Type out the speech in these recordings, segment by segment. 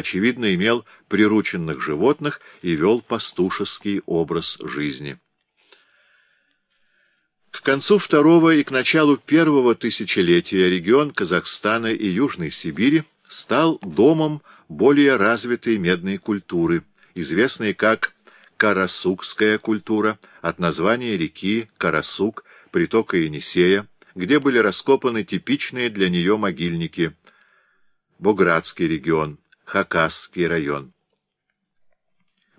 очевидно, имел прирученных животных и вел пастушеский образ жизни. К концу второго и к началу первого тысячелетия регион Казахстана и Южной Сибири стал домом более развитой медной культуры, известной как Карасукская культура, от названия реки Карасук, притока Енисея, где были раскопаны типичные для нее могильники. Буградский регион, Хакасский район.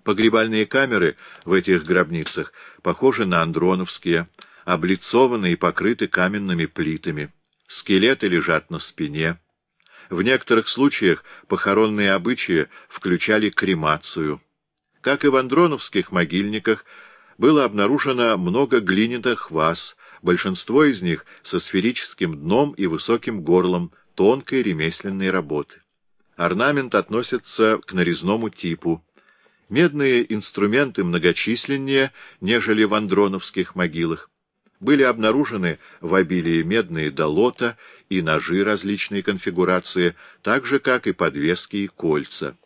Погребальные камеры в этих гробницах похожи на андроновские, облицованы и покрыты каменными плитами. Скелеты лежат на спине. В некоторых случаях похоронные обычаи включали кремацию. Как и в андроновских могильниках, было обнаружено много глиняных ваз, большинство из них со сферическим дном и высоким горлом тонкой ремесленной работы. Орнамент относится к нарезному типу. Медные инструменты многочисленнее, нежели в андроновских могилах. Были обнаружены в обилии медные долота и ножи различной конфигурации, так же, как и подвески и кольца.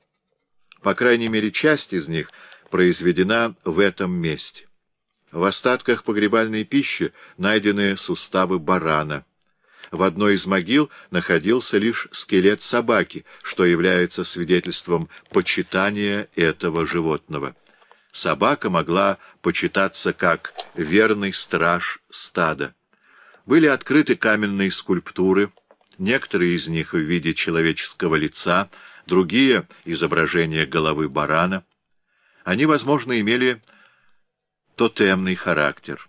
По крайней мере, часть из них произведена в этом месте. В остатках погребальной пищи найдены суставы барана. В одной из могил находился лишь скелет собаки, что является свидетельством почитания этого животного. Собака могла почитаться как верный страж стада. Были открыты каменные скульптуры, некоторые из них в виде человеческого лица, другие — изображения головы барана. Они, возможно, имели тотемный характер.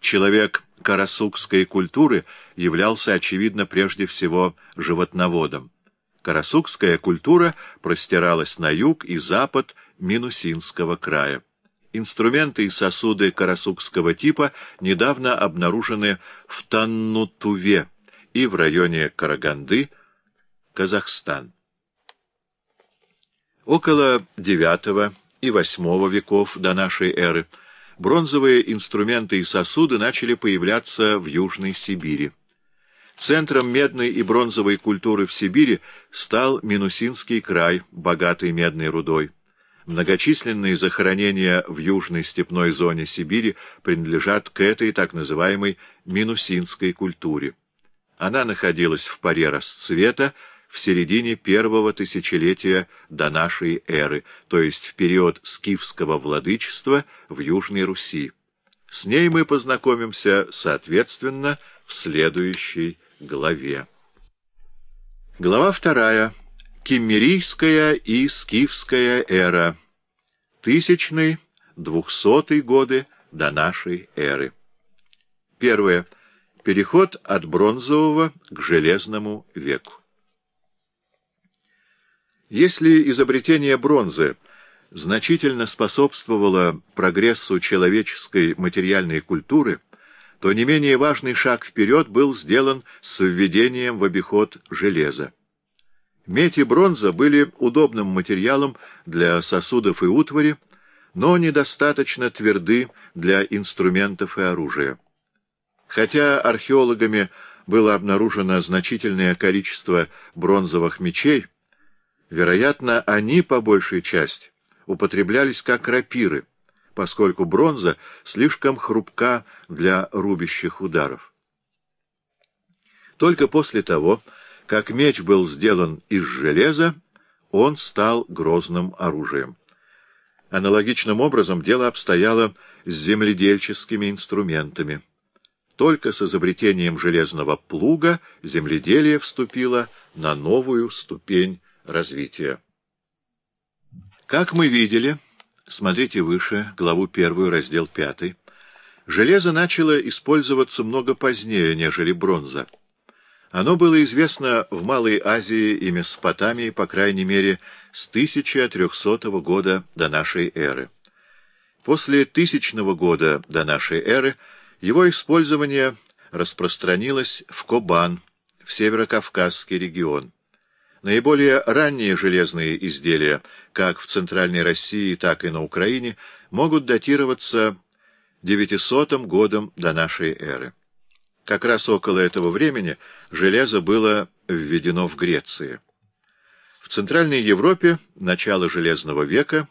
Человек карасукской культуры являлся, очевидно, прежде всего животноводом. Карасукская культура простиралась на юг и запад Минусинского края. Инструменты и сосуды карасукского типа недавно обнаружены в Таннутуве и в районе Караганды, Казахстан. Около IX и VIII веков до нашей эры бронзовые инструменты и сосуды начали появляться в Южной Сибири. Центром медной и бронзовой культуры в Сибири стал Минусинский край, богатый медной рудой. Многочисленные захоронения в южной степной зоне Сибири принадлежат к этой так называемой минусинской культуре. Она находилась в паре расцвета в середине первого тысячелетия до нашей эры, то есть в период скифского владычества в Южной Руси. С ней мы познакомимся, соответственно, в следующей главе. Глава вторая. Киммерийская и скифская эра. Тысячный, двухсотый годы до нашей эры. Первое. Переход от бронзового к железному веку. Если изобретение бронзы значительно способствовало прогрессу человеческой материальной культуры, то не менее важный шаг вперед был сделан с введением в обиход железа. Медь и бронза были удобным материалом для сосудов и утвари, но недостаточно тверды для инструментов и оружия. Хотя археологами было обнаружено значительное количество бронзовых мечей, вероятно, они, по большей части, употреблялись как рапиры, поскольку бронза слишком хрупка для рубящих ударов. Только после того, как меч был сделан из железа, он стал грозным оружием. Аналогичным образом дело обстояло с земледельческими инструментами. Только с изобретением железного плуга земледелие вступило на новую ступень развития. Как мы видели, смотрите выше, главу первую, раздел пятый, железо начало использоваться много позднее, нежели бронза. Оно было известно в Малой Азии и Месопотамии, по крайней мере, с 1300 года до нашей эры. После тысячного года до нашей эры его использование распространилось в Кобан, в Северокавказский регион. Наиболее ранние железные изделия, как в Центральной России, так и на Украине, могут датироваться 900 годом до нашей эры. Как раз около этого времени железо было введено в Греции. В Центральной Европе начало Железного века